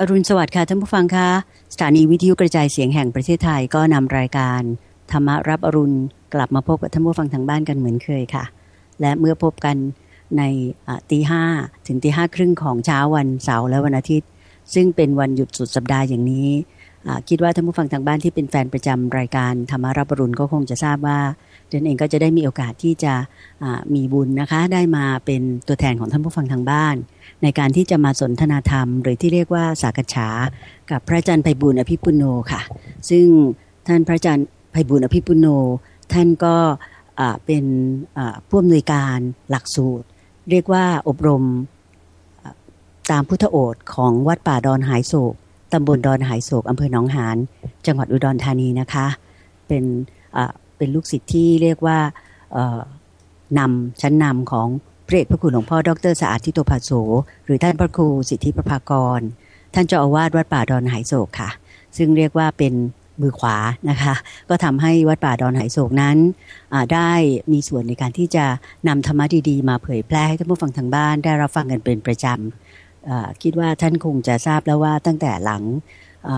อรุณสวัสดิ์ค่ะท่านผู้ฟังคะสถานีวิทยุกระจายเสียงแห่งประเทศไทยก็นำรายการธรรมรับอรุณกลับมาพบกับท่านผู้ฟังทางบ้านกันเหมือนเคยค่ะ และเมื่อพบกันในตีห้าถึงตีห้าครึ่งของเช้าวันเสาร์และวันอาทิตย์ ซึ่งเป็นวันหยุดสุดสัปดาห์อย่างนี้ คิดว่าท่านผู้ฟังทางบ้านที่เป็นแฟนประจำรายการธรรมารับอรุณก็คงจะทราบว่าเดนเองก็จะได้มีโอกาสที่จะมีบุญนะคะ ได้มาเป็นตัวแทนของท่านผู้ฟังทางบ้าน ในการที่จะมาสนทนาธรรม หรือที่เรียกว่าสากฉา กับพระอาจารย์ไพบุญอภิปุโนค่ะ ซึ่งท่านพระอาจารย์ไพบุญอภิปุโน ท่านก็เป็นผู้อำนวยการหลักสูตร เรียกว่าอบรมตามพุทธโอษของวัดป่าดอนหายโศกตำบลดอนหายโศกอำเภอหนองหานจังหวัดอุดรธานีนะคะ เป็นเป็นลูกศิษย์ที่เรียกว่านำชั้นนำของ พระเอกพระคุณหลวงพ่อดรสะอาดทิโตภาโสหรือท่านพระครูสิทธิประภากร ท่านเจ้าอาวาสวัดป่าดอนหายโศกค่ะ ซึ่งเรียกว่าเป็นมือขวานะคะ ก็ทำให้วัดป่าดอนหายโศกนั้นได้มีส่วนในการที่จะนำธรรมะดีๆ มาเผยแพร่ให้ท่านผู้ฟังทางบ้านได้รับฟังกันเป็นประจำคิดว่าท่านคงจะทราบแล้วว่าตั้งแต่หลัง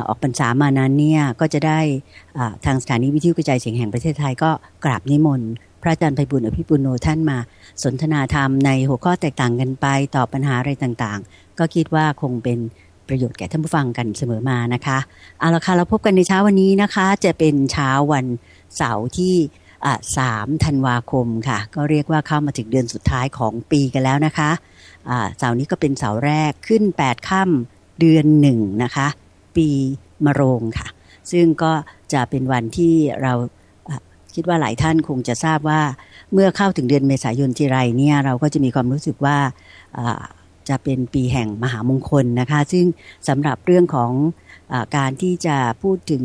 ออกพรรษามานั้นเนี่ยก็จะได้ทางสถานีวิทยุกระจายเสียงแห่งประเทศไทยก็กราบนิมนต์ พระอาจารย์ไพบุญอภิปุโนท่านมา สนทนาธรรมในหัวข้อแตกต่างกันไปตอบปัญหาอะไรต่างๆ ก็คิดว่าคงเป็นประโยชน์แก่ท่านผู้ฟังกันเสมอมานะคะเอาละค่ะเราพบกันในเช้าวันนี้นะคะ จะเป็นเช้าวันเสาร์ที่สามธันวาคมค่ะ ก็เรียกว่าเข้ามาถึงเดือนสุดท้ายของปีกันแล้วนะคะเสาร์นี้ก็เป็นเสาร์แรกขึ้น8ค่ำเดือนหนึ่งนะคะ ปีมะโรงค่ะ ซึ่งก็จะเป็นวันที่เรา คิดว่าหลายท่านคงจะทราบว่าเมื่อเข้าถึงเดือนเมษายนทีไรเนี่ยเราก็จะมีความรู้สึกว่าจะเป็นปีแห่งมหามงคลนะคะ ซึ่งสำหรับเรื่องของอการที่จะพูดถึง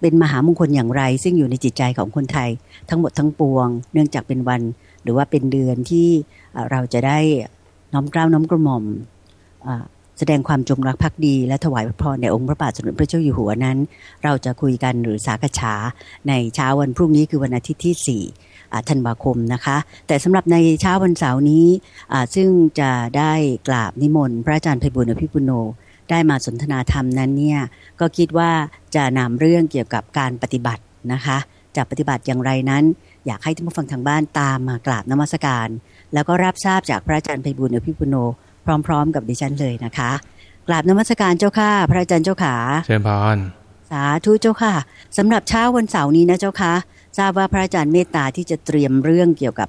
เป็นมหามงคลอย่างไร ซึ่งอยู่ในจิตใจของคนไทยทั้งหมดทั้งปวง เนื่องจากเป็นวันหรือว่าเป็นเดือนที่เราจะได้น้อมกล้าวน้อมกระหม่อม แสดงความจงรักภักดี และถวายพระพรในองค์พระบาทสมเด็จพระเจ้าอยู่หัวนั้น เราจะคุยกันหรือสากฉาในเช้าวันพรุ่งนี้คือวันอาทิตย์ที่4ธันวาคมนะคะ แต่สำหรับในเช้าวันเสาร์นี้ซึ่งจะได้กราบนิมนต์พระอาจารย์ไพบุญอภิปุโนได้มาสนทนาธรรมนั้นเนี่ยก็คิดว่าจะนำเรื่องเกี่ยวกับการปฏิบัตินะคะจะปฏิบัติอย่างไรนั้น อยากให้ท่านผู้ฟังทางบ้านตามมากราบนมัสการ แล้วก็รับทราบจากพระอาจารย์ไพบุญอภิปุโน พร้อม ๆ กับดิฉันเลยนะคะกราบนมัสการเจ้าค่ะ พระอาจารย์เจ้าขาเชิญพรสาธุเจ้าค่ะสำหรับเช้าวันเสาร์นี้นะเจ้าค่ะทราบว่าพระอาจารย์เมตตาที่จะเตรียมเรื่องเกี่ยวกับ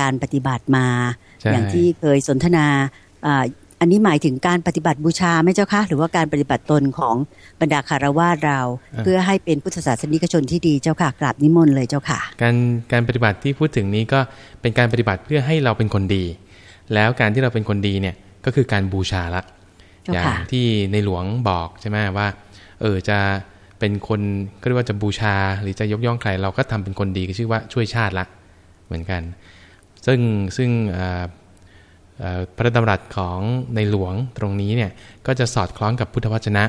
การปฏิบัติมา อย่างที่เคยสนทนาอันนี้หมายถึงการปฏิบัติบูชาไหมเจ้าคะหรือว่าการปฏิบัติตนของบรรดาคารวาสเรา เพื่อให้เป็นพุทธศาสนิกชนที่ดีเจ้าค่ะกราบนิมนต์เลยเจ้าค่ะ การการปฏิบัติที่พูดถึงนี้ก็เป็นการปฏิบัติเพื่อให้เราเป็นคนดี แล้วการที่เราเป็นคนดีเนี่ย ก็คือการบูชาละ อย่างที่ในหลวงบอกใช่ไหมว่า เออจะเป็นคนก็เรียกว่าจะบูชาหรือจะยกย่องใคร เราก็ทำเป็นคนดีก็ชื่อว่าช่วยชาติละเหมือนกัน ซึ่งซึ่งพระดำรัสของในหลวงตรงนี้เนี่ยก็จะสอดคล้องกับพุทธวจนะ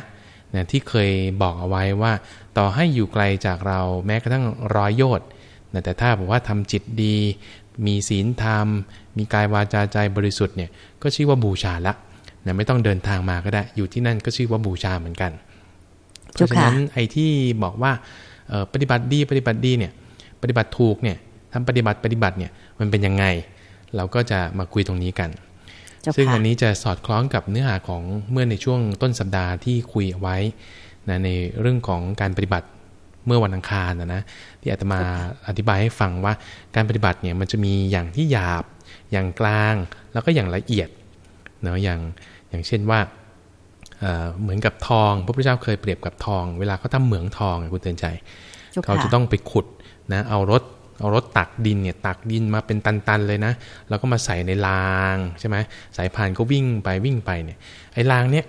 เนี่ยที่เคยบอกเอาไว้ว่า ต่อให้อยู่ไกลจากเราแม้กระทั่งร้อยโยชน์แต่ถ้าบอกว่าทำจิตดี มีศีลธรรม มีกายวาจาใจบริสุทธิ์เนี่ยก็ชื่อว่าบูชาละนะไม่ต้องเดินทางมาก็ได้ อยู่ที่นั่นก็ชื่อว่าบูชาเหมือนกัน เพราะฉะนั้นไอ้ที่บอกว่าปฏิบัติดีปฏิบัติดีเนี่ยปฏิบัติถูกเนี่ยทำปฏิบัติปฏิบัติเนี่ยมันเป็นยังไง เราก็จะมาคุยตรงนี้กัน ซึ่งอันนี้จะสอดคล้องกับเนื้อหาของเมื่อในช่วงต้นสัปดาห์ที่คุยไว้นะในเรื่องของการปฏิบัติ เมื่อวันอังคารนะนะที่อาตมาอธิบายให้ฟังว่าการปฏิบัติเนี่ยมันจะมีอย่างที่หยาบ อย่างกลางแล้วก็อย่างละเอียดเนาะอย่างอย่างเช่นว่าเหมือนกับทองพระพุทธเจ้าเคยเปรียบกับทอง เวลาเขาทาเหมืองทองคุณเตือนใจ เขาจะต้องไปขุดนะเอารถเอารถตักดินเนี่ยตักดินมาเป็นตันๆเลยนะ แล้วก็มาใส่ในรางใช่ไหมสายพานก็วิ่งไปวิ่งไปเนี่ยไอ้รางเนี้ย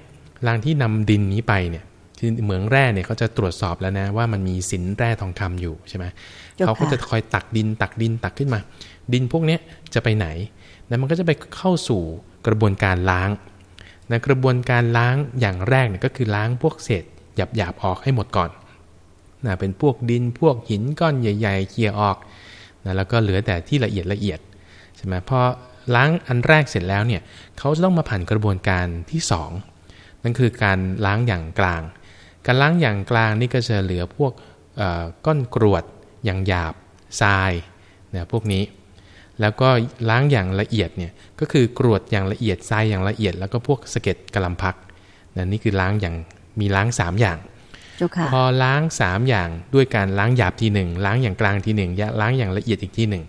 รางที่นำดินนี้ไปเนี่ย ที่เหมืองแร่เนี่ยเขาจะตรวจสอบแล้วนะ ว่ามันมีสินแร่ทองคำอยู่ใช่ไหมเขาก็จะคอยตักดินตักดินตักขึ้นมา ดินพวกนี้จะไปไหนแล้วมันก็จะไปเข้าสู่กระบวนการล้างนะกระบวนการล้างอย่างแรกเนี่ยก็คือล้างพวกเศษหยาบๆออกให้หมดก่อนนะเป็นพวกดินพวกหินก้อนใหญ่ ๆ เคลียออกนะแล้วก็เหลือแต่ที่ละเอียดละเอียดใช่ไหมพอล้างอันแรกเสร็จแล้วเนี่ยเขาจะต้องมาผ่านกระบวนการที่ 2 นั่นคือการล้างอย่างกลาง การล้างอย่างกลางนี่ก็จะเหลือพวกก้อนกรวดอย่างหยาบทรายเนี่ยพวกนี้ แล้วก็ล้างอย่างละเอียดเนี่ยก็คือกรวดอย่างละเอียดทรายอย่างละเอียด แล้วก็พวกสะเก็ดกระลำพักนะนี่คือล้างอย่างมีล้าง3อย่างพอล้าง3อย่างด้วยการล้างหยาบทีหนึ่งล้างอย่างกลางทีหนึ่งล้างอย่างละเอียดอีกทีหนึ่ง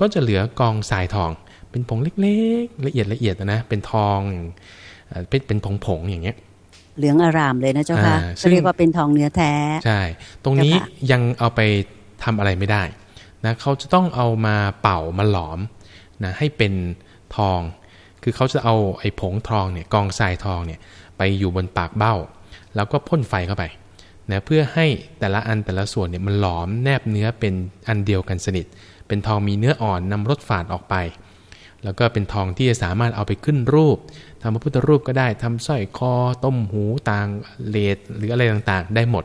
ก็จะเหลือกองทรายทอง เป็นผงเล็กๆ ละเอียดละเอียดนะเป็นทองเป็นเป็นผงๆอย่างเงี้ย เหลืองอารามเลยนะเจ้าค่ะเรียกว่าเป็นทองเนื้อแท้ ใช่ ตรงนี้ยังเอาไปทำอะไรไม่ได้นะเขาจะต้องเอามาเป่ามาหลอมนะให้เป็นทอง คือเขาจะเอาไอ้ผงทองเนี่ยกองทรายทองเนี่ยไปอยู่บนปากเบ้า แล้วก็พ่นไฟเข้าไปนะเพื่อให้แต่ละอันแต่ละส่วนเนี่ยมันหลอมแนบเนื้อเป็นอันเดียวกันสนิท เป็นทองมีเนื้ออ่อนนำรสฝาดออกไป แล้วก็เป็นทองที่จะสามารถเอาไปขึ้นรูปทำพระพุทธรูปก็ได้ทำสร้อยคอ ต้มหูต่างเลดหรืออะไรต่างๆ ได้หมด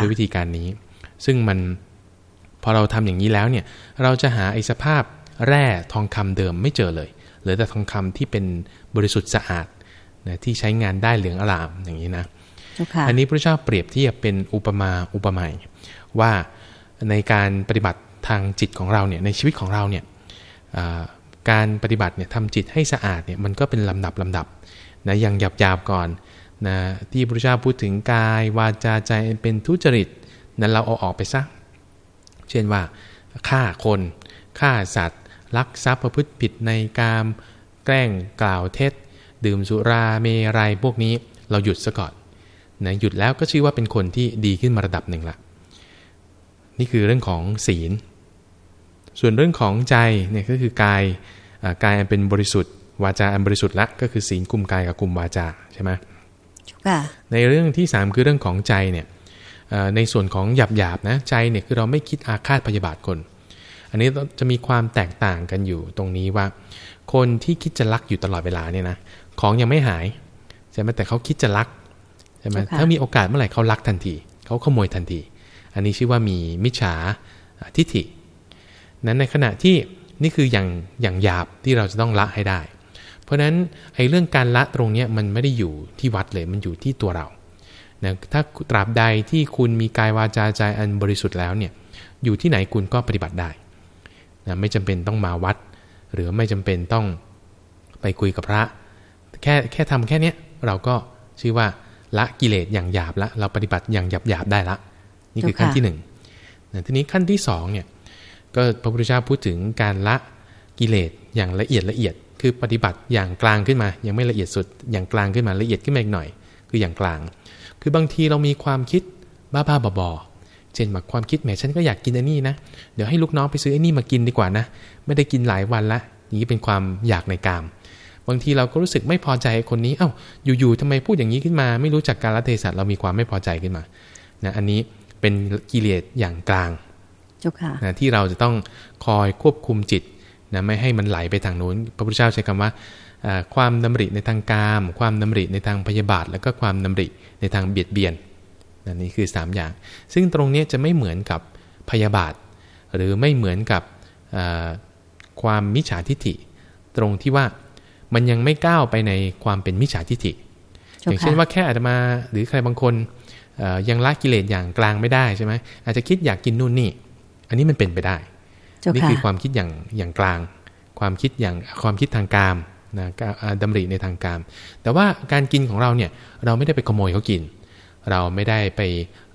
ด้วยวิธีการนี้ ซึ่งมันพอเราทำอย่างนี้แล้วเนี่ย เราจะหาไอ้สภาพแร่ทองคำเดิมไม่เจอเลยเหลือแต่ทองคำที่เป็นบริสุทธิ์สะอาดนะที่ใช้งานได้เหลืองอลามอย่างนี้นะอันนี้พระเจ้าเปรียบเทียบเป็นอุปมาอุปไมยว่าในการปฏิบัติทางจิตของเราเนี่ยในชีวิตของเราเนี่ย การปฏิบัติเนี่ยทำจิตให้สะอาดเนี่ยมันก็เป็นลำดับลำดับนะอย่างหยาบหยาบก่อนนะที่พระเจ้าพูดถึงกายวาจาใจเป็นทุจริตนั้นเราเอาออกไปซะเช่นว่าฆ่าคนฆ่าสัตว์ ลักทรัพย์ประพฤติผิดในกาม แกล้งกล่าวเท็จ ดื่มสุราเมรัยพวกนี้เราหยุดซะก่อนนะหยุดแล้วก็ชื่อว่าเป็นคนที่ดีขึ้นมาระดับหนึ่งละนี่คือเรื่องของศีล ส่วนเรื่องของใจเนี่ยก็คือกายกายอันเป็นบริสุทธิ์ วาจาอันบริสุทธิ์ละก็คือศีลกุมกายกับกุมวาจาใช่ไหมในเรื่องที่ 3 คือเรื่องของใจเนี่ยในส่วนของหยาบหยาบนะใจเนี่ยคือเราไม่คิดอาฆาตพยาบาทคน อันนี้จะมีความแตกต่างกันอยู่ตรงนี้ว่า คนที่คิดจะลักอยู่ตลอดเวลาเนี่ยนะของยังไม่หายใช่ไหมแต่เขาคิดจะลักใช่ไหมถ้ามีโอกาสเมื่อไหร่เขาลักทันทีเขาขโมยทันที อันนี้ชื่อว่ามีมิจฉาทิฏฐิ นั้นในขณะที่นี่คืออย่างอย่างหยาบที่เราจะต้องละให้ได้ เพราะฉะนั้นไอ้เรื่องการละตรงนี้มันไม่ได้อยู่ที่วัดเลยมันอยู่ที่ตัวเรานะถ้าตราบใดที่คุณมีกายวาจาใจอันบริสุทธิ์แล้วเนี่ยอยู่ที่ไหนคุณก็ปฏิบัติได้นะไม่จำเป็นต้องมาวัด หรือไม่จำเป็นต้องไปคุยกับพระ แค่แค่ทำแค่นี้เราก็ชื่อว่าละกิเลสอย่างหยาบละเราปฏิบัติอย่างหยาบหยาบได้ละ นี่คือขั้นที่หนึ่งทีนี้ขั้นที่สองเนี่ย ก็พระพุทธเจ้าพูดถึงการละกิเลสอย่างละเอียดละเอียด คือปฏิบัติอย่างกลางขึ้นมา ยังไม่ละเอียดสุดอย่างกลางขึ้นมาละเอียดขึ้นมาอีกหน่อย คืออย่างกลาง คือบางทีเรามีความคิดบ้าบ้าบอๆเช่นแบบความคิดแหมฉันก็อยากกินอันนี้นะเดี๋ยวให้ลูกน้องไปซื้อไอ้นี่มากินดีกว่านะไม่ได้กินหลายวันละอย่างนี้เป็นความอยากในกาม บางทีเราก็รู้สึกไม่พอใจคนนี้เอา้าอยู่ๆทำไมพูดอย่างนี้ขึ้นมา ไม่รู้จักการละเทศะเรามีความไม่พอใจขึ้นมานะอันนี้เป็นกิเลสอย่างกลาง นะที่เราจะต้องคอยควบคุมจิตนะไม่ให้มันไหลไปทางนู้น พระพุทธเจ้าใช้คำว่าความดำริในทางกาม ความดำริในทางพยาบาท แล้วก็ความดำริในทางเบียดเบียนนนี่คือ 3 อย่าง ซึ่งตรงนี้จะไม่เหมือนกับพยาบาท หรือไม่เหมือนกับความมิจฉาทิฏฐิ ตรงที่ว่ามันยังไม่ก้าวไปในความเป็นมิจฉาทิฏฐิ อย่างเช่นว่าแค่อาจจะมาหรือใครบางคนยังละกิเลสอย่างกลางไม่ได้ใช่ไหมอาจจะคิดอยากกินนู่นนี่ อันนี้มันเป็นไปได้ นี่คือความคิดอย่างอย่างกลาง ความคิดอย่างความคิดทางกามนะดำริในทางกาม แต่ว่าการกินของเราเนี่ยเราไม่ได้ไปขโมยเขากิน เราไม่ได้ไป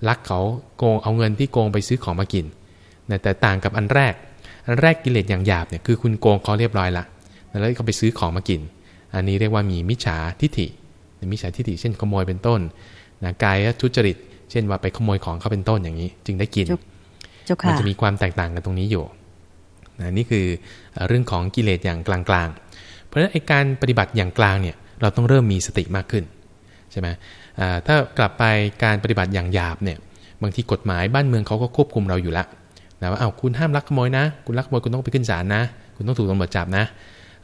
ลักเขาโกงเอาเงินที่โกงไปซื้อของมากินนะแต่ต่างกับอันแรก อันแรกกิเลสอย่างหยาบเนี่ยคือคุณโกงเขาเรียบร้อยละแล้วเขาไปซื้อของมากิน อันนี้เรียกว่ามีมิจฉาทิฏฐิมิจฉาทิฏฐิเช่นขโมยเป็นต้นนะกายทุจริต เช่นว่าไปขโมยของเขาเป็นต้นอย่างนี้ จึงได้กิน มันจะมีความแตกต่างกันตรงนี้อยู่นะนี่คือเรื่องของกิเลสอย่างกลางๆ เพราะฉะนั้นไอการปฏิบัติอย่างกลางเนี่ยเราต้องเริ่มมีสติมากขึ้นใช่ไหมถ้ากลับไปการปฏิบัติอย่างหยาบเนี่ยบางทีกฎหมายบ้านเมืองเขาก็ควบคุมเราอยู่แล้วนะว่าเอาคุณห้ามลักขโมยนะ คุณลักขโมยคุณต้องไปขึ้นศาลนะ คุณต้องถูกตำรวจจับนะ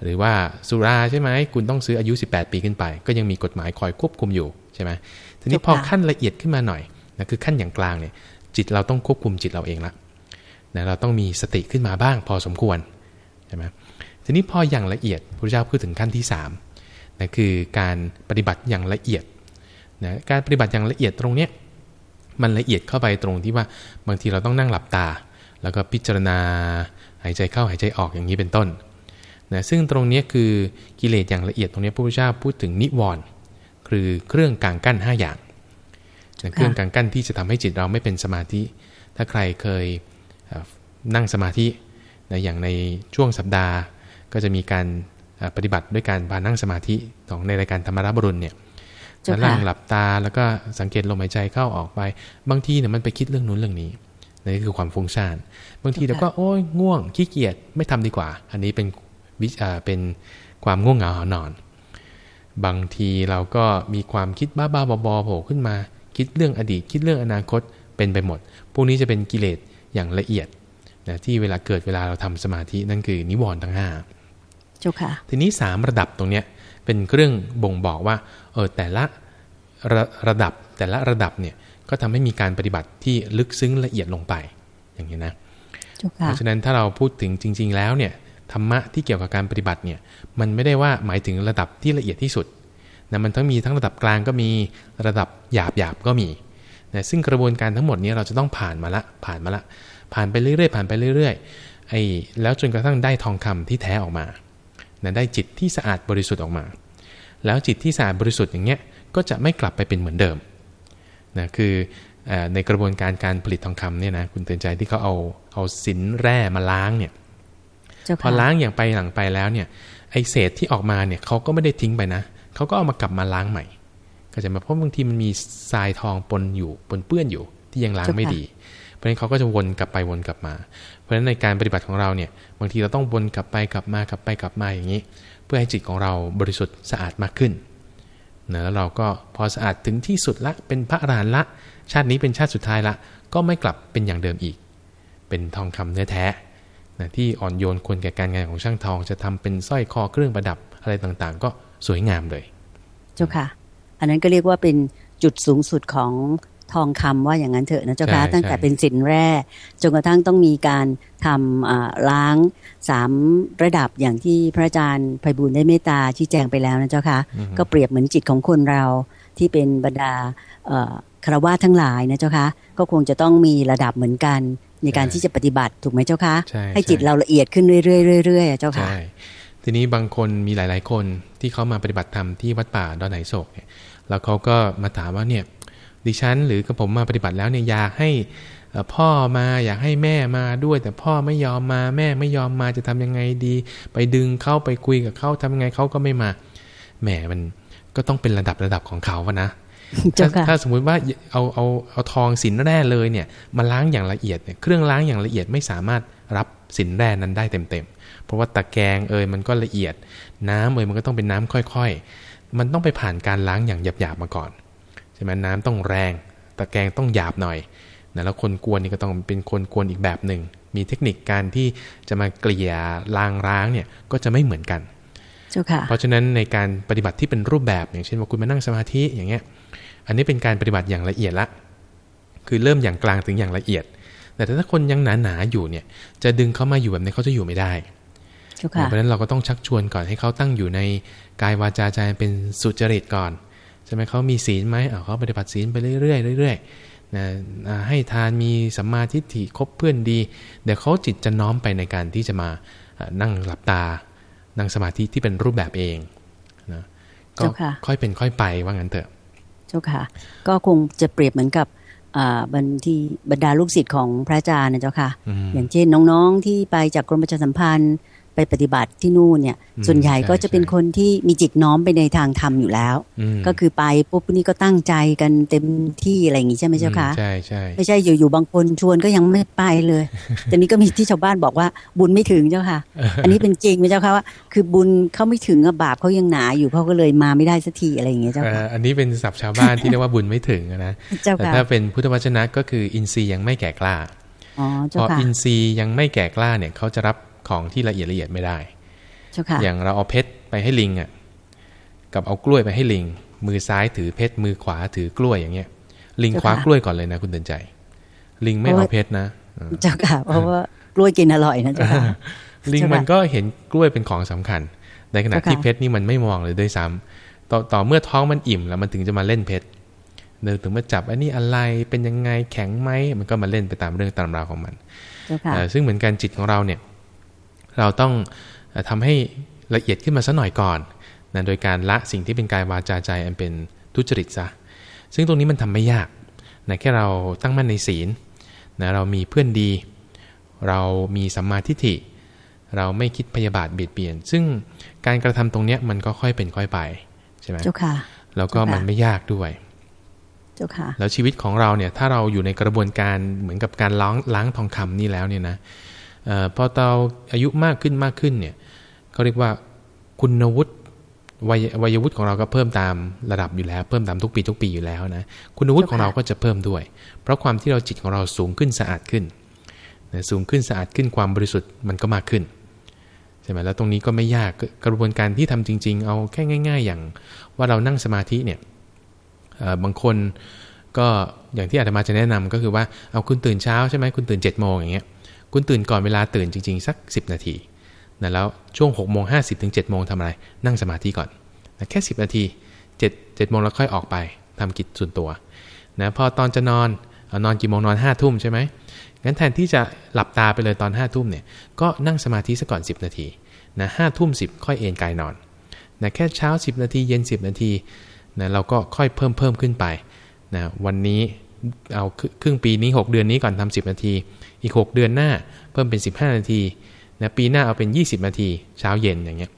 หรือว่าสุราใช่ไหมคุณต้องซื้ออายุ 18 ปีขึ้นไป ก็ยังมีกฎหมายคอยควบคุมอยู่ใช่ไหมทีนี้พอขั้นละเอียดขึ้นมาหน่อยนะคือขั้นอย่างกลางเนี่ย จิตเราต้องควบคุมจิตเราเองละนะเราต้องมีสติขึ้นมาบ้างพอสมควรใช่ไหมทีนี้พออย่างละเอียดพระเจ้าพูดถึงขั้นที่3นะคือการปฏิบัติอย่างละเอียดนะการปฏิบัติอย่างละเอียดตรงเนี้ยมันละเอียดเข้าไปตรงที่ว่าบางทีเราต้องนั่งหลับตา แล้วก็พิจารณาหายใจเข้าหายใจออกอย่างนี้เป็นต้นนะซึ่งตรงนี้คือกิเลสอย่างละเอียดตรงนี้พระพุทธเจ้าพูดถึงนิวรณ์คือเครื่องกลางกั้น 5 อย่าง เครื่องกลางกั้นที่จะทำให้จิตเราไม่เป็นสมาธิ ถ้าใครเคยนั่งสมาธินะอย่างในช่วงสัปดาห์ ก็จะมีการปฏิบัติด้วยการพานั่งสมาธิของในรายการธรรมรับรุณเนี่ยนั่งหลับตาแล้วก็สังเกตลมหายใจเข้าออกไป บางทีเนี่ยมันไปคิดเรื่องนู้นเรื่องนี้นี่คือความฟุ้งซ่านบางทีเราก็โอ้ยง่วงขี้เกียจไม่ทำดีกว่า อันนี้เป็นวิชาเป็นความง่วงเหงาหอนอน บางทีเราก็มีความคิดบ้าบ้าบอๆโผล่ขึ้นมา คิดเรื่องอดีต คิดเรื่องอนาคตเป็นไปหมด พวกนี้จะเป็นกิเลสอย่างละเอียดนะที่เวลาเกิดเวลาเราทำสมาธินั่นคือนิวรณ์ทั้งห้าเจ้าค่ะ ทีนี้สามระดับตรงเนี้ยเป็นเครื่องบ่งบอกว่าเออแต่ละระระดับแต่ละระดับเนี่ยก็ทำให้มีการปฏิบัติที่ลึกซึ้งละเอียดลงไปอย่างนี้นะเพราะฉะนั้นถ้าเราพูดถึงจริง ๆ แล้วเนี่ยธรรมะที่เกี่ยวกับการปฏิบัติเนี่ยมันไม่ได้ว่าหมายถึงระดับที่ละเอียดที่สุด นะมันทั้งมีทั้งระดับกลางก็มีระดับหยาบหยาบก็มีนะซึ่งกระบวนการทั้งหมดนี้เราจะต้องผ่านมาละผ่านมาละ ผ่านไปเรื่อยๆผ่านไปเรื่อยๆไอ้แล้วจนกระทั่งได้ทองคำที่แท้ออกมานะได้จิตที่สะอาดบริสุทธิ์ออกมา แล้วจิตที่สะอาดบริสุทธิ์อย่างเงี้ยก็จะไม่กลับไปเป็นเหมือนเดิมนะคือในกระบวนการการผลิตทองคำเนี่ยนะคุณเตือนใจที่เขาเอาเอาสินแร่มาล้างเนี่ยพอล้างอย่างไปหลังไปแล้วเนี่ยไอเศษที่ออกมาเนี่ยเขาก็ไม่ได้ทิ้งไปนะ เขาก็เอามากลับมาล้างใหม่ก็จะมาเพราะบางทีมันมีทรายทองปนอยู่ปนเปื้อนอยู่ ที่ยังล้างไม่ดี เพราะฉะนั้นเขาก็จะวนกลับไปวนกลับมา เพราะฉะนั้นในการปฏิบัติของเราเนี่ยบางทีเราต้องวนกลับไปกลับมากลับไปกลับมาอย่างนี้ เพื่อให้จิตของเราบริสุทธิ์สะอาดมากขึ้นนะแล้วเราก็พอสะอาดถึงที่สุดละเป็นพระอรหันต์ละ ชาตินี้เป็นชาติสุดท้ายละ ก็ไม่กลับเป็นอย่างเดิมอีก เป็นทองคำเนื้อแท้นะที่อ่อนโยนควรแก่การงานของช่างทอง จะทำเป็นสร้อยคอเครื่องประดับอะไรต่างๆ ก็ สวยงามเลย เจ้าค่ะ อันนั้นก็เรียกว่าเป็นจุดสูงสุดของทองคำว่าอย่างนั้นเถอะนะเจ้าค่ะตั้งแต่เป็นสินแร่จนกระทั่งต้องมีการทำล้างสามระดับอย่างที่พระอาจารย์ไพบุญได้เมตตาชี้แจงไปแล้วนะเจ้าค่ะก็เปรียบเหมือนจิตของคนเราที่เป็นบรรดาคารวะทั้งหลายนะเจ้าค่ะก็คงจะต้องมีระดับเหมือนกันในการที่จะปฏิบัติถูกไหมเจ้าคะให้จิตเราละเอียดขึ้นเรื่อยๆเรื่อยๆเจ้าค่ะ ทีนี้บางคนมีหลาย ๆ คนที่เขามาปฏิบัติธรรมที่วัดป่าดอนไหนโศกเนี่ยแล้วเขาก็มาถามว่าเนี่ยดิฉันหรือกระผมมาปฏิบัติแล้วเนี่ยอยากให้พ่อมาอยากให้แม่มาด้วย แต่พ่อไม่ยอมมาแม่ไม่ยอมมาจะทำยังไงดี ไปดึงเข้าไปคุยกับเขาทำยังไงเขาก็ไม่มาแหมมันก็ต้องเป็นระดับระดับของเขาวะนะถ้าถ้าสมมุติว่าเอาเอาเอาทองสินแร่เลยเนี่ยมาล้างอย่างละเอียดเนี่ยเครื่องล้างอย่างละเอียดไม่สามารถรับสินแร่นั้นได้เต็มๆ เพราะว่าตะแกรงเอยมันก็ละเอียด น้ำเอยมันก็ต้องเป็นน้ำค่อยๆ มันต้องไปผ่านการล้างอย่างหยาบๆมาก่อนใช่ไหมน้ำต้องแรง ตะแกรงต้องหยาบหน่อยนะแล้วคนกวนนี่ก็ต้องเป็นคนกวนอีกแบบหนึ่งมีเทคนิคการที่จะมาเกลี่ยล้างร้างเนี่ยก็จะไม่เหมือนกันเพราะฉะนั้นในการปฏิบัติที่เป็นรูปแบบอย่างเช่นว่าคุณมานั่งสมาธิอย่างเงี้ย อันนี้เป็นการปฏิบัติอย่างละเอียดละ คือเริ่มอย่างกลางถึงอย่างละเอียด แต่ถ้าคนยังหนาๆอยู่เนี่ย จะดึงเขามาอยู่แบบนี้เขาจะอยู่ไม่ได้ เพราะฉะนั้นเราก็ต้องชักชวนก่อนให้เขาตั้งอยู่ในกายวาจาใจเป็นสุจริตก่อนใช่ไหมเขามีศีลไหมเขาปฏิบัติศีลไปเรื่อยๆเรื่อยๆนะให้ทานมีสัมมาทิฏฐิคบเพื่อนดี เดี๋ยวเขาจิตจะน้อมไปในการที่จะมานั่งหลับตา นั่งสมาธิที่เป็นรูปแบบเองนะก็ค่อยเป็นค่อยไปว่างั้นเถอะ เจ้าค่ะ ก็คงจะเปรียบเหมือนกับบันที่บรรดาลูกศิษย์ของพระอาจารย์นะเจ้าค่ะ อย่างเช่นน้องๆที่ไปจากกรมประชาสัมพันธ์ ไปปฏิบัติที่นู่นเนี่ย ส่วนใหญ่ก็จะเป็นคนที่มีจิตน้อมไปในทางธรรมอยู่แล้ว ก็คือไปปุ๊บนี่ก็ตั้งใจกันเต็มที่อะไรอย่างงี้ใช่ไหมเจ้าคะใช่ใช่ไม่ใช่อยู่ๆบางคนชวนก็ยังไม่ไปเลย แต่นี้ก็มีที่ชาวบ้านบอกว่าบุญไม่ถึงเจ้าค่ะ อันนี้เป็นจริงไหมเจ้าค่ะว่าคือบุญเขาไม่ถึงบาปเขายังหนาอยู่เขาก็เลยมาไม่ได้สักทีอะไรอย่างเงี้ยเจ้าค่ะอันนี้เป็นศัพท์ชาวบ้านที่เรียกว่าบุญไม่ถึงนะแต่ถ้าเป็นพุทธวจนะก็คืออินทรีย์ยังไม่แก่กล้าพออินทรีย์ยังไม่แก่กล้าเนี่ยเขาจะรับ ของที่ละเอียดละเอียดไม่ได้ อย่างเราเอาเพชรไปให้ลิงอะ กับเอากล้วยไปให้ลิง มือซ้ายถือเพชร มือขวาถือกล้วยอย่างเงี้ย ลิงคว้ากล้วยก่อนเลยนะคุณเตือนใจ ลิงไม่เอาเพชรนะ เจ้าค่ะ เพราะว่ากล้วยกินอร่อยนะเจ้าค่ะ ลิงมันก็เห็นกล้วยเป็นของสำคัญ ในขณะที่เพชรนี่มันไม่มองเลยด้วยซ้ำต่อต่อเมื่อท้องมันอิ่มแล้วมันถึงจะมาเล่นเพชรเดินถึงมาจับอันนี้อะไรเป็นยังไงแข็งไหมมันก็มาเล่นไปตามเรื่องตามราวของมันซึ่งเหมือนกันจิตของเราเนี่ย เราต้องทำให้ละเอียดขึ้นมาสักหน่อยก่อนนะโดยการละสิ่งที่เป็นกายวาจาใจอันเป็นทุจริตซะซึ่งตรงนี้มันทำไม่ยากนะแค่เราตั้งมั่นในศีลนะเรามีเพื่อนดี เรามีสัมมาทิฏฐิ เราไม่คิดพยาบาทเบียดเบียน ซึ่งการกระทำตรงเนี้ยมันก็ค่อยเป็นค่อยไปใช่ไหมเจ้าค่ะแล้วก็มันไม่ยากด้วยเจ้าค่ะแล้วชีวิตของเราเนี่ยถ้าเราอยู่ในกระบวนการเหมือนกับการล้างล้างทองคำนี่แล้วเนี่ยนะอ พอเราอายุมากขึ้นมากขึ้นเนี่ยเขาเรียกว่าคุณวุฒิวัยวัยวุฒิของเราก็เพิ่มตามระดับอยู่แล้ว เพิ่มตามทุกปีทุกปีอยู่แล้วนะคุณวุฒิของเราก็จะเพิ่มด้วย เพราะความที่เราจิตของเราสูงขึ้นสะอาดขึ้นสูงขึ้นสะอาดขึ้นความบริสุทธิ์มันก็มากขึ้นใช่ไหมแล้วตรงนี้ก็ไม่ยากกระบวนการที่ทำจริง ๆ เอาแค่ง่าย ๆ อย่างว่าเรานั่งสมาธิเนี่ยบางคนก็อย่างที่อาตมาจะแนะนำก็คือว่าเอาคุณตื่นเช้าใช่ไหมคุณตื่น7จ็ดโมงอย่างเงี้ย คุณตื่นก่อนเวลาตื่นจริง ๆ สัก 10 นาทีนะแล้วช่วง6กโมงห้ถึง7จ็ดโมงทำอะไร นั่งสมาธิก่อนนะแค่ 10 นาที7จ็ดเจ็ดโมงแล้วค่อยออกไปทำกิจส่วนตัวนะพอตอนจะนอนอนอนกี่โมงนอน5้าทุ่มใช่ไหมงั้นแทนที่จะหลับตาไปเลยตอน5้าทุ่มเนี่ยก็นั่งสมาธิซะก่อน 10 นาทีนะห้าทุ่มสิค่อยเอนกายนอนนะแค่เช้า 10 นาทีเย็น 10 นาทีนะเราก็ค่อยเพิ่มเพิ่มขึ้นไปนะวันนี้ เอาครึ่งปีนี้ 6 เดือนนี้ก่อนทำ10 นาที อีก 6 เดือนหน้าเพิ่มเป็น 15 นาทีนะปีหน้าเอาเป็น 20 นาที เช้าเย็นอย่างเงี้ย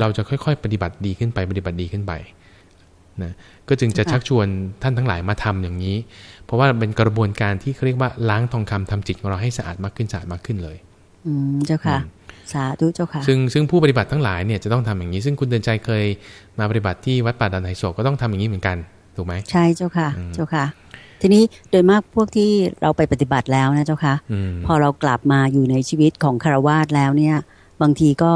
เราจะค่อยๆ ปฏิบัติดีขึ้นไปปฏิบัติดีขึ้นไปนะก็จึงจะชักชวนท่านทั้งหลายมาทำอย่างนี้ เพราะว่าเป็นกระบวนการที่เขาเรียกว่าล้างทองคำทำจิตของเราให้สะอาดมากขึ้นสะอาดมากขึ้นเลย อืมเจ้าค่ะสาธุเจ้าค่ะซึ่งซึ่งผู้ปฏิบัติทั้งหลายเนี่ยจะต้องทำอย่างนี้ ซึ่งคุณเดินใจเคยมาปฏิบัติที่วัดป่าดันไทโศก็ต้องทำอย่างนี้เหมือนกันถูกไหมใช่เจ้าค่ะ เจ้าค่ะ ทีนี้โดยมากพวกที่เราไปปฏิบัติแล้วนะเจ้าค่ะพอเรากลับมาอยู่ในชีวิตของคารวาสแล้วเนี่ย บางทีก็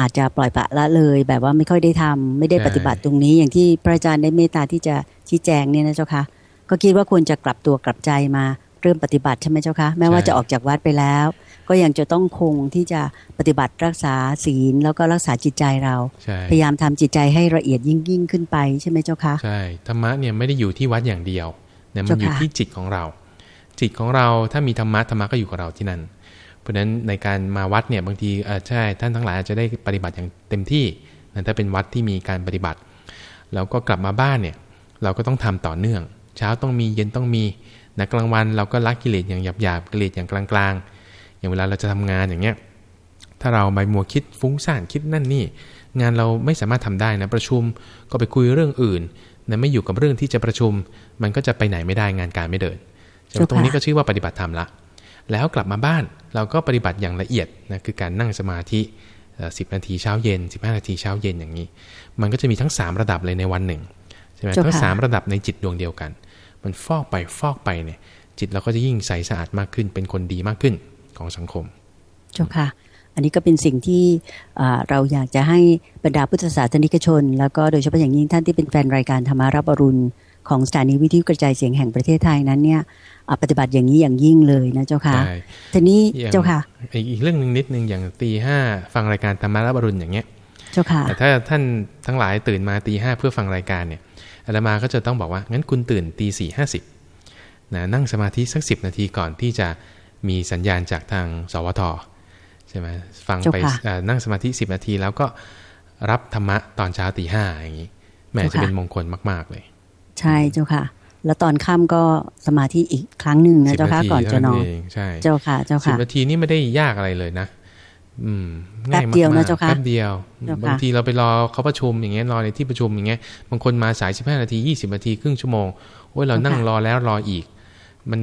อาจจะปล่อยปะละเลย แบบว่าไม่ค่อยได้ทำไม่ได้ปฏิบัติตรงนี้อย่างที่พระอาจารย์ได้เมตตาที่จะชี้แจงเนี่ยนะเจ้าค่ะก็คิดว่าควรจะกลับตัวกลับใจมาเริ่มปฏิบัติใช่ไหมเจ้าคะแม้ว่าจะออกจากวัดไปแล้ว ก็ยังจะต้องคงที่จะปฏิบัติรักษาศีลแล้วก็รักษาจิตใจเรา พยายามทำจิตใจให้ละเอียดยิ่งยิ่งขึ้นไปใช่ไหมเจ้าคะใช่ธรรมะเนี่ยไม่ได้อยู่ที่วัดอย่างเดียว เนี่ยมันอยู่ที่จิตของเรา จิตของเราถ้ามีธรรมะธรรมะก็อยู่กับเราที่นั่น เพราะฉะนั้นในการมาวัดเนี่ยบางทีใช่ท่านทั้งหลายอาจจะได้ปฏิบัติอย่างเต็มที่ถ้าเป็นวัดที่มีการปฏิบัติแล้วก็กลับมาบ้านเนี่ยเราก็ต้องทำต่อเนื่อง เช้าต้องมีเย็นต้องมีนะกลางวันเราก็ละกิเลสอย่างหยาบๆกิเลสอย่างกลางๆ อย่างเวลาเราจะทำงานอย่างเงี้ยถ้าเราไปมัวคิดฟุ้งซ่านคิดนั่นนี่ งานเราไม่สามารถทำได้นะประชุมก็ไปคุยเรื่องอื่น นะไม่อยู่กับเรื่องที่จะประชุม มันก็จะไปไหนไม่ได้งานการไม่เดินตรงนี้ก็ชื่อว่าปฏิบัติธรรมละ แล้วกลับมาบ้านเราก็ปฏิบัติอย่างละเอียดนะคือการนั่งสมาธิสิบนาทีเช้าเย็น 15 นาทีเช้าเย็นอย่างนี้ มันก็จะมีทั้ง 3 ระดับเลยในวันหนึ่งใช่ไหมทั้งสามระดับในจิตดวงเดียวกัน มันฟอกไปฟอกไปเนี่ยจิตเราก็จะยิ่งใสสะอาดมากขึ้น เป็นคนดีมากขึ้นของสังคมเจ้าค่ะ อันนี้ก็เป็นสิ่งที่เราอยากจะให้บรรดาพุทธศาสนิกชน แล้วก็โดยเฉพาะอย่างยิ่งท่านที่เป็นแฟนรายการธรรมารับอรุณของสถานีวิทยุกระจายเสียงแห่งประเทศไทยนั้นเนี่ยปฏิบัติอย่างนี้อย่างยิ่งเลยนะเจ้าค่ะทีนี้เจ้าค่ะ อีกเรื่องหนึ่งนิดนึงอย่างตีห้าฟังรายการธรรมารับอรุณอย่างเงี้ยเจ้าค่ะแต่ถ้าท่านทั้งหลายตื่นมาตีห้าเพื่อฟังรายการเนี่ยอาตมาก็จะต้องบอกว่างั้นคุณตื่นตีสี่ห้าสิบนะนั่งสมาธิสักสิบนาทีก่อนที่จะมีสัญญาณจากทางสวท ใช่ไหมฟังไปนั่งสมาธิสิบนาที แล้วก็รับธรรมะตอนเช้าตีห้าอย่างนี้แม้จะเป็นมงคลมาก ๆ เลย ใช่เจ้าค่ะ แล้วตอนค่ำก็สมาธิอีกครั้งหนึ่งนะเจ้าค่ะก่อนจะนอนใช่เจ้าค่ะ เจ้าค่ะสิบนาทีนี่ไม่ได้ยากอะไรเลยนะ อืมง่ายมากแป๊บเดียวนะเจ้าค่ะแป๊บเดียวบางทีเราไปรอเขาประชุมอย่างเงี้ยรอในที่ประชุมอย่างเงี้ยบางคนมาสายสิบห้านาทียี่สิบนาทีครึ่งชั่วโมงโอ้ยเรานั่งรอแล้วรออีก มัน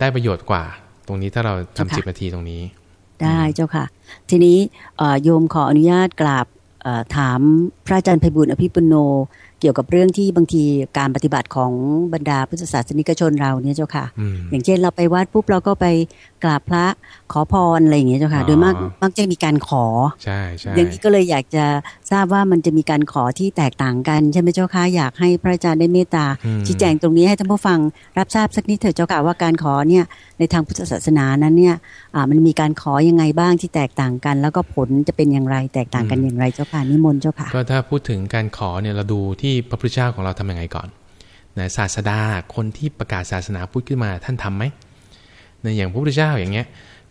ได้ประโยชน์กว่า ตรงนี้ถ้าเราทำสิบนาทีตรงนี้ ได้เจ้าค่ะ ทีนี้โยมขออนุญาตกราบถามพระอาจารย์ไพบุญอภิปุโน เกี่ยวกับเรื่องที่บางทีการปฏิบัติของบรรดาพุทธศาสนิกชนเราเนี่ยเจ้าค่ะ อย่างเช่นเราไปวัดปุ๊บเราก็ไปกราบพระขอพรอะไรอย่างเงี้ยเจ้าค่ะ โดยมากมักจะมีการขอใช่ใช่อย่างนี้ก็เลยอยากจะทราบว่ามันจะมีการขอที่แตกต่างกันใช่ไหมเจ้าค่ะอยากให้พระอาจารย์ได้เมตตาชี้แจงตรงนี้ให้ท่านผู้ฟังรับทราบสักนิดเถิดเจ้าค่ะว่าการขอเนี่ยในทางพุทธศาสนานั้นเนี่ยมันมีการขอยังไงบ้างที่แตกต่างกัน แล้วก็ผลจะเป็นอย่างไรแตกต่างกันอย่างไรเจ้าค่ะนิมนต์เจ้าค่ะก็ถ้าพูดถึงการขอเนี่ยเราดูที่พระพุทธเจ้าของเราทํำยังไงก่อนนะศาสดาคนที่ประกาศศาสนาพุทธขึ้นมาท่านทํำไหมนะอย่างพระพุทธเจ้าอย่างเงี้ย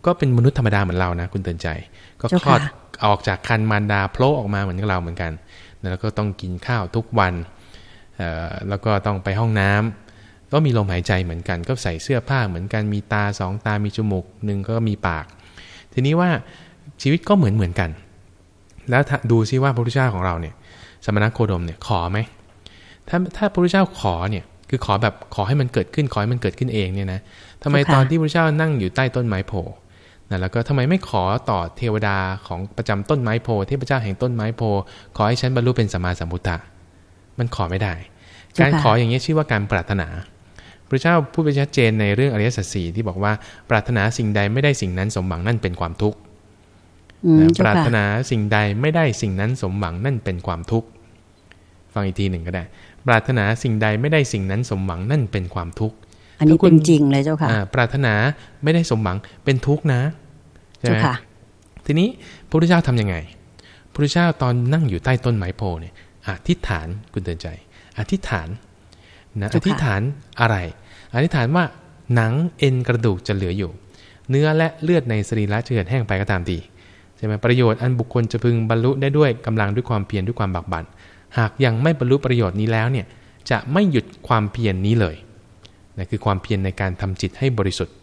ก็เป็นมนุษย์ธรรมดาเหมือนเรานะ คุณเตือนใจ ก็คลอดออกจากคันมารดาโผล่ออกมาเหมือนเราเหมือนกัน แล้วก็ต้องกินข้าวทุกวันแล้วก็ต้องไปห้องน้ำ ก็มีลมหายใจเหมือนกัน ก็ใส่เสื้อผ้าเหมือนกันมีตาสองตามีจมูกหนึ่งก็มีปาก ทีนี้ว่าชีวิตก็เหมือนเหมือนกัน แล้วดูซิว่าพระพุทธเจ้าของเราเนี่ย สมณโคดมเนี่ยขอไหมถ้าถ้าพระพุทธเจ้าขอเนี่ยคือขอแบบขอให้มันเกิดขึ้นขอให้มันเกิดขึ้นเองเนี่ยนะทำไมตอนที่พระพุทธเจ้านั่งอยู่ใต้ต้นไม้โพนะแล้วก็ทำไมไม่ขอต่อเทวดาของประจำต้นไม้โพเทพเจ้าแห่งต้นไม้โพ ขอให้ฉันบรรลุเป็นสัมมาสัมพุทธะมันขอไม่ได้ การขออย่างนี้ชื่อว่าการปรารถนา พระเจ้าพูดไปชัดเจนในเรื่องอริยสัจสี่ที่บอกว่า ปรารถนาสิ่งใดไม่ได้สิ่งนั้นสมหวังนั่นเป็นความทุกข์ปรารถนาสิ่งใดไม่ได้สิ่งนั้นสมหวังนั่นเป็นความทุกข์ฟังอีกทีหนึ่งก็ได้ ปรารถนาสิ่งใดไม่ได้สิ่งนั้นสมหวังนั่นเป็นความทุกข์อันนี้เป็นจริงเลยเจ้าค่ะปรารถนาไม่ได้สมหวังเป็นทุกข์นะใช่ไหมทีนี้พระพุทธเจ้าทํำยังไงพระพุทธเจ้าตอนนั่งอยู่ใต้ต้นไม้โพเนี่ยอธิษฐานคุณเตือนใจ อธิษฐาน นะอธิษฐานอะไร อธิษฐานว่าหนังเอ็นกระดูกจะเหลืออยู่ เนื้อและเลือดในสรีระจะเกิดแห้งไปก็ตามดีใช่ไหมประโยชน์อันบุคคลจะพึงบรรลุได้ด้วยกำลังด้วยความเพียรด้วยความบักบั่นหากยังไม่บรรลุประโยชน์นี้แล้วเนี่ยจะไม่หยุดความเพียรนนี้เลยนะคือความเพียรในการทำจิตให้บริสุทธิ์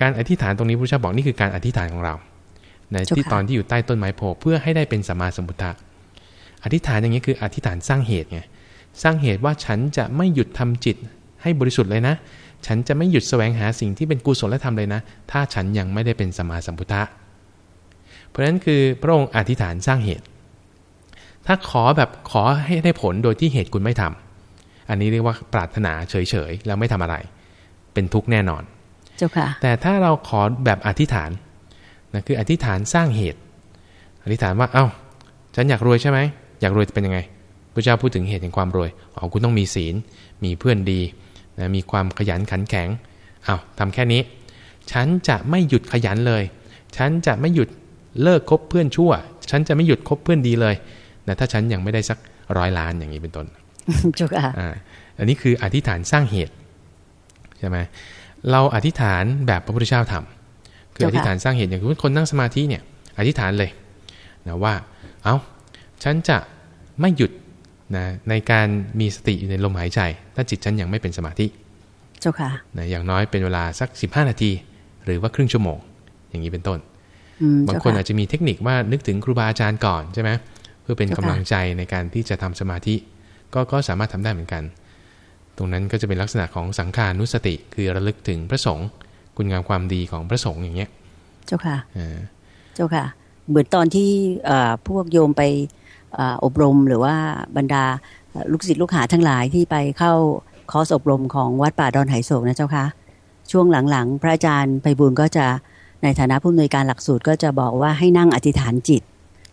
การอธิษฐานตรงนี้พระเจ้าบอกนี่คือการอธิษฐานของเราในที่ตอนที่อยู่ใต้ต้นไม้โพเพื่อให้ได้เป็นสัมมาสัมพุทธะอธิษฐานอย่างนี้คืออธิษฐานสร้างเหตุไง สร้างเหตุว่าฉันจะไม่หยุดทำจิตให้บริสุทธิ์เลยนะ ฉันจะไม่หยุดแสวงหาสิ่งที่เป็นกุศลธรรมเลยนะ ถ้าฉันยังไม่ได้เป็นสัมมาสัมพุทธะ เพราะฉะนั้นคือพระองค์อธิษฐานสร้างเหตุ ถ้าขอแบบขอให้ได้ผลโดยที่เหตุคุณไม่ทำอันนี้เรียกว่าปรารถนาเฉยๆแล้วไม่ทำอะไร เป็นทุกข์แน่นอน เจ้าค่ะ แต่ถ้าเราขอแบบอธิษฐานนะคืออธิษฐานสร้างเหตุ อธิษฐานว่าเอา้า ฉันอยากรวยใช่ไหมอยากรวยจะเป็นยังไง พระเจ้าพูดถึงเหตุแห่งความรวยอ๋อคุณต้องมีศีล มีเพื่อนดีนะมีความขยันขันแข็งเอา้าทำแค่นี้ ฉันจะไม่หยุดขยันเลย ฉันจะไม่หยุดเลิกคบเพื่อนชั่ว ฉันจะไม่หยุดคบเพื่อนดีเลยนะถ้าฉันยังไม่ได้สักร้อยล้านอย่างนี้เป็นต้นจุกอะอันนี้คืออธิษฐานสร้างเหตุใช่ไหมเราอธิษฐานแบบพระพุทธเจ้าทำคืออธิษฐานสร้างเหตุอย่างคนนั่งสมาธิเนี่ย อธิษฐานเลยนะว่า เอา้าฉันจะไม่หยุด นะในการมีสติอยู่ในลมหายใจ ถ้าจิตฉันยังไม่เป็นสมาธิเจ้าค่ะนะอย่างน้อยเป็นเวลาสัก 15 นาที หรือว่าครึ่งชั่วโมง อย่างนี้เป็นต้น บางคนอาจจะมีเทคนิคว่านึกถึงครูบาอาจารย์ก่อนใช่ไหมเพื่อเป็นกำลังใจในการที่จะทำสมาธิ ก็ก็สามารถทำได้เหมือนกัน ตรงนั้นก็จะเป็นลักษณะของสังขานุสติ คือระลึกถึงพระสงฆ์คุณงามความดีของพระสงฆ์อย่างเงี้ย เจ้าค่ะเจ้าค่ะ เหมือนตอนที่พวกโยมไป อบรมหรือว่าบรรดาลูกศิษย์ลูกหาทั้งหลายที่ไปเข้าคอร์สอบรมของวัดป่าดอนไหโศกนะเจ้าค่ะช่วงหลังๆ พระอาจารย์ไปบุญก็จะในฐานะผู้อำนวยการหลักสูตรก็จะบอกว่าให้นั่งอธิษฐานจิต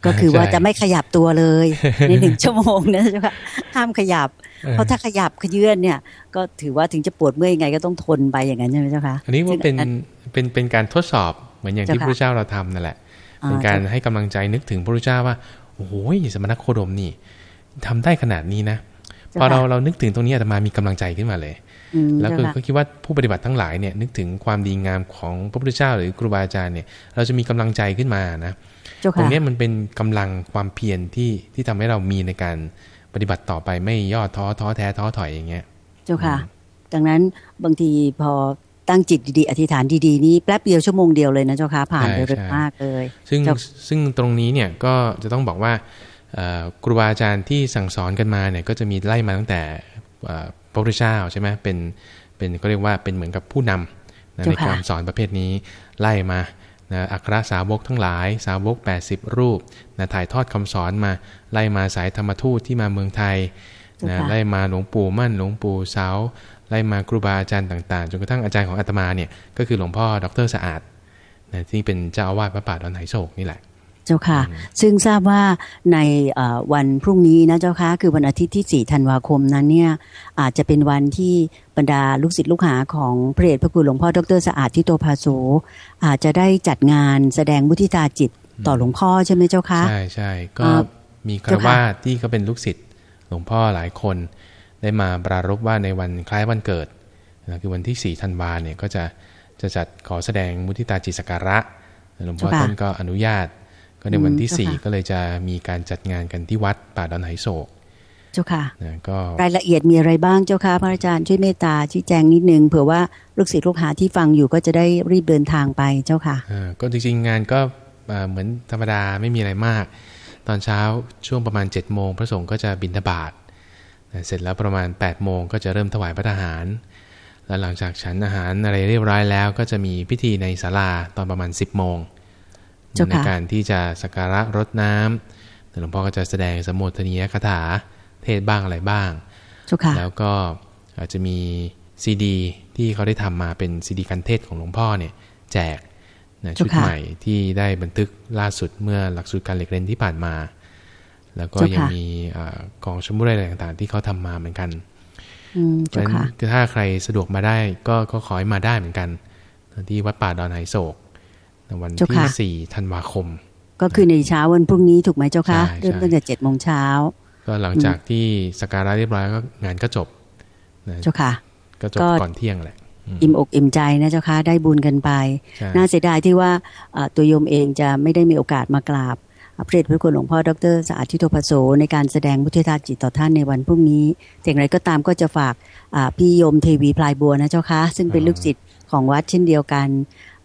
ก็คือว่าจะไม่ขยับตัวเลยในหนึ่งชั่วโมงนะเจ้าค่ะห้ามขยับ เพราะถ้าขยับขยื่นเนี่ย ก็ถือว่าถึงจะปวดเมื่อยยังไงก็ต้องทนไปอย่างนั้นใช่ไหมเจ้าคะอันนี้ว่าเป็นเป็นเป็นการทดสอบเหมือนอย่างที่พระเจ้าเราทำนั่นแหละเป็นการให้กำลังใจนึกถึงพระเจ้าว่า โอ้โหสมณโคดมนี่ทำได้ขนาดนี้นะพอเราเรานึกถึงตรงนี้อาตมามีกำลังใจขึ้นมาเลย แล้วก็คิดว่าผู้ปฏิบัติทั้งหลายเนี่ยนึกถึงความดีงามของพระพุทธเจ้าหรือครูบาอาจารย์เนี่ย เราจะมีกำลังใจขึ้นมานะตรงนี้มันเป็นกำลังความเพียรที่ที่ทำให้เรามีในการปฏิบัติต่อไปไม่ย่อท้อท้อแท้ท้อถอยอย่างเงี้ย เจ้าค่ะ ดังนั้นบางทีพอ ตั้งจิตดีๆ อธิษฐานดีๆ นี้แป๊บเดียวชั่วโมงเดียวเลยนะเจ้าค่ะผ่านไปเร็วมากเลย ซึ่งซึ่งตรงนี้เนี่ยก็จะต้องบอกว่าครูบาอาจารย์ที่สั่งสอนกันมาเนี่ยก็จะมีไล่มาตั้งแต่พระพุทธเจ้าใช่ไหมเป็นเป็นก็เรียกว่าเป็นเหมือนกับผู้นำในการสอนประเภทนี้ไล่มานะอัครสาวกทั้งหลาย สาวก 80 รูปนะถ่ายทอดคำสอนมาไล่มาสายธรรมทูตที่มาเมืองไทย นะไล่มาหลวงปู่มั่นหลวงปู่เสาไล่มาครูบาอาจารย์ต่างๆจนกระทั่งอาจารย์ของอาตมาเนี่ยก็คือหลวงพ่อดรสะอาดนะที่เป็นเจ้าอาวาสพระป่าดอนไหโศกนี่แหละเจ้าค่ะ ซึ่งทราบว่าในวันพรุ่งนี้นะเจ้าค่ะ คือวันอาทิตย์ที่ 4 ธันวาคมนั้นเนี่ยอาจจะเป็นวันที่บรรดาลูกศิษย์ลูกหาของพระเดชพระคุณหลวงพ่อดรสะอาดที่โตภาโสอาจจะได้จัดงานแสดงมุทิตาจิตต่อหลวงพ่อใช่ไหมเจ้าคะใช่ใช่ก็มีครวาที่ก็เป็นลูกศิษย์ห ลวงพ่อหลายคนได้มาปรารบว่าในวันคล้ายวันเกิดนะคือวันที่4ธันวาเนี่ยก็จะจะจัดขอแสดงมุทิตาจิตสการะหลวงพ่อท่านก็อนุญาต ก็ในวันที่ 4 ก็เลยจะมีการจัดงานกันที่วัดป่าดอนไหโศกเจ้าค่ะนะก็รายละเอียดมีอะไรบ้างเจ้าค่ะพระอาจารย์ช่วยเมตตาชี้แจงนิดนึงเผื่อว่าลูกศิษย์ลูกหาที่ฟังอยู่ก็จะได้รีบเดินทางไปเจ้าค่ะอ่าก็จริงๆงานก็อ่าเหมือนธรรมดาไม่มีอะไรมาก ตอนเช้าช่วงประมาณ7จ็ดโมงพระสงฆ์ก็จะบิณฑบาตนะเสร็จแล้วประมาณ8ปดโมงก็จะเริ่มถวายพระทหาร แล้วหลังจากฉันอาหารอะไรเรียบร้อยแล้ว ก็จะมีพิธีในศาลาตอนประมาณ 10บโมงเจ้าค่ะในการที่จะสักการะรดน้ำหลวงพ่อก็จะแสดงสมโภชนียคาถาเทศบ้างอะไรบ้างเจ้าค่ะแล้วก็อาจจะมีซีดีที่เขาได้ทำมาเป็นซีดีการเทศของหลวงพ่อเนี่ยแจก นะชุดเจ้าค่ะใหม่ที่ได้บันทึกล่าสุดเมื่อหลักสูตรการเรียนเรียนที่ผ่านมา แล้วก็เจ้าค่ะยังมีอากองชมบุรีอะไรต่างๆ ที่เขาทำมาเหมือนกันอืมเพราะเจ้าฉะนั้ค่ะนคือถ้าใครสะดวกมาได้ก็ก็ขอให้มาได้เหมือนกัน ที่วัดป่าดอนไหโศกในวันเจ้าที่ค่ะสี่ธันวาคม ก็คือในเช้าวันพรุ่งนี้ถูกไหมเจ้าค่ะใช่เริ่มตั้งแต่เจ็ดโมงเช้าก็หลังจากที่สักการะเรียบร้อยก็งานก็จบนะเจ้าค่ะ ก็จบก็ก่อนเที่ยงแหละ อืมอิ่มอกอิ่มใจนะเจ้าค่ะได้บุญกันไปใช่น่าเสียดายที่ว่าเอ่อตัวโยมเองจะไม่ได้มีโอกาสมากราบพระเดชพระคุณหลวงพ่อดรสะอาดทิโตภโสในการแสดงมุทิตาจิตต่อท่านในวันพรุ่งนี้แต่อย่างไรก็ตามก็จะฝากอ่าพี่โยมเทวีพลายบัวนะเจ้าค่ะซึ่งเป็นลูกศิษย์ของวัดเช่นเดียวกัน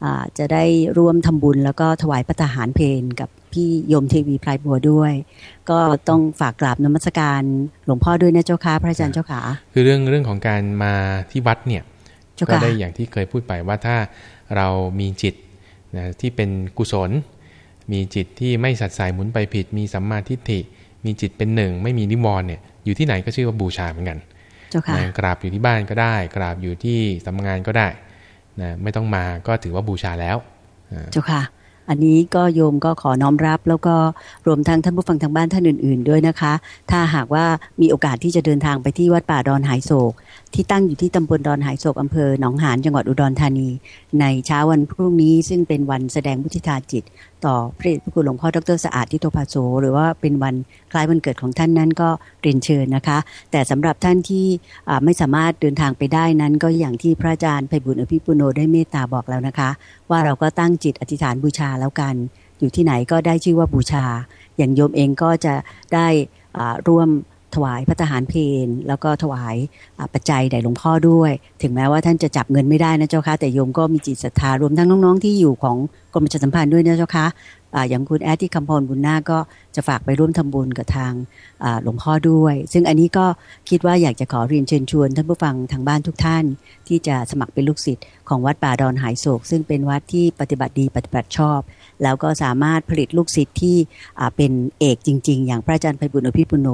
อ่าจะได้ร่วมทำบุญแล้วก็ถวายภัตตาหารเพลกับพี่โยมเทวีพลายบัวด้วย ก็ต้องฝากกราบนมัสการหลวงพ่อด้วยนะเจ้าค่ะพระอาจารย์เจ้าค่ะคือเรื่องเรื่องของการมาที่วัดเนี่ยเจ้า ก็ค่ะได้อย่างที่เคยพูดไปว่าถ้าเรามีจิตนะที่เป็นกุศล มีจิตที่ไม่สัดสายหมุนไปผิด มีสัมมาทิฏฐิ มีจิตเป็นหนึ่ง ไม่มีนิวรณ์เนี่ยอยู่ที่ไหนก็ชื่อว่าบูชาเหมือนกันเจ้าค่ะนะกราบอยู่ที่บ้านก็ได้ กราบอยู่ที่สำนักงานก็ได้นะไม่ต้องมาก็ถือว่าบูชาแล้วอ่าเจ้าค่ะ อันนี้ก็โยมก็ขอน้อมรับ แล้วก็รวมทั้งท่านผู้ฟังทางบ้านท่านอื่น ๆ ด้วยนะคะ ถ้าหากว่ามีโอกาสที่จะเดินทางไปที่วัดป่าดอนหายโศก ที่ตั้งอยู่ที่ตำบลดอนหายโศกอำเภอหนองหานจังหวัดอุดรธานี ในเช้าวันพรุ่งนี้ซึ่งเป็นวันแสดงมุทิตาจิต ต่อพระเดชพระคุณหลวงพ่อดรสะอาดทิโตภาโสหรือว่าเป็นวันคล้ายวันเกิดของท่านนั้นก็เรียนเชิญนะคะ แต่สำหรับท่านที่ไม่สามารถเดินทางไปได้นั้น ก็อย่างที่พระอาจารย์ไพบุญอภิปุโนได้เมตตาบอกแล้วนะคะ ว่าเราก็ตั้งจิตอธิษฐานบูชาแล้วกัน อยู่ที่ไหนก็ได้ชื่อว่าบูชา อย่างโยมเองก็จะได้ร่วมถวายพระทหารเพลแล้วก็ถวายปัจจัยแด่หลวงพ่อด้วย ถึงแม้ว่าท่านจะจับเงินไม่ได้นะเจ้าค่ะแต่โยมก็มีจิตศรัทธารวมทั้งน้องๆที่อยู่ของกรมประชาสัมพันธ์ด้วยนะเจ้าค่ะอ่าอย่างคุณแอดที่คำพรบุญนาก็จะฝากไปร่วมทำบุญกับทางหลวงพ่อด้วย ซึ่งอันนี้ก็คิดว่าอยากจะขอเรียนเชิญชวน ท่านผู้ฟังทางบ้านทุกท่าน ที่จะสมัครเป็นลูกศิษย์ของวัดป่าดอนหายโศก ซึ่งเป็นวัดที่ปฏิบัติดีปฏิบัติชอบ แล้วก็สามารถผลิตลูกศิษย์ที่เป็นเอกจริง ๆ อย่างพระอาจารย์ไพบุญอภิปุโน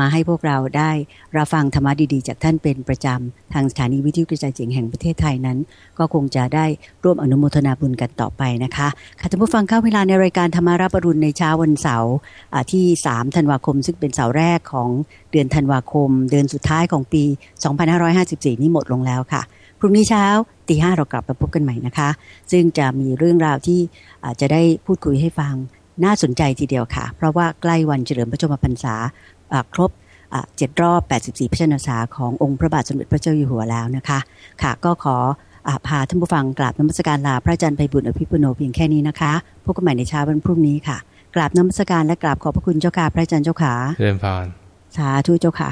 มาให้พวกเราได้รับฟังธรรมะดีๆ จากท่านเป็นประจำ ทางสถานีวิทยุกระจายเสียงแห่งประเทศไทยนั้น ก็คงจะได้ร่วมอนุโมทนาบุญกันต่อไปนะคะค่ะท่านผู้ฟังเข้าเวลาในรายการธรรมารับอรุณในเช้าวันเสาร์ที่ 3 ธันวาคม ซึ่งเป็นเสาร์แรกของเดือนธันวาคม เดือนสุดท้ายของปี 2554 นี้หมดลงแล้วค่ะ พรุ่งนี้เช้าตีห้าเรากลับมาพบกันใหม่นะคะ ซึ่งจะมีเรื่องราวที่อาจจะได้พูดคุยให้ฟังน่าสนใจทีเดียวค่ะ เพราะว่าใกล้วันเฉลิมพระชนมพรรษาครบเจ็ดรอบ 84 พระชนมพรรษาขององค์พระบาทสมเด็จพระเจ้าอยู่หัวแล้วนะคะ ค่ะ ก็ขอ พาท่านผู้ฟังกราบนมัสการลาพระอาจารย์ไพบุญอภิปุโนเพียงแค่นี้นะคะพบกันใหม่ในเช้าวันพรุ่งนี้ค่ะกราบนมัสการและกราบขอบพระคุณเจ้าค่ะพระอาจารย์เจ้าขาเริ่มพรสาธุเจ้าค่ะ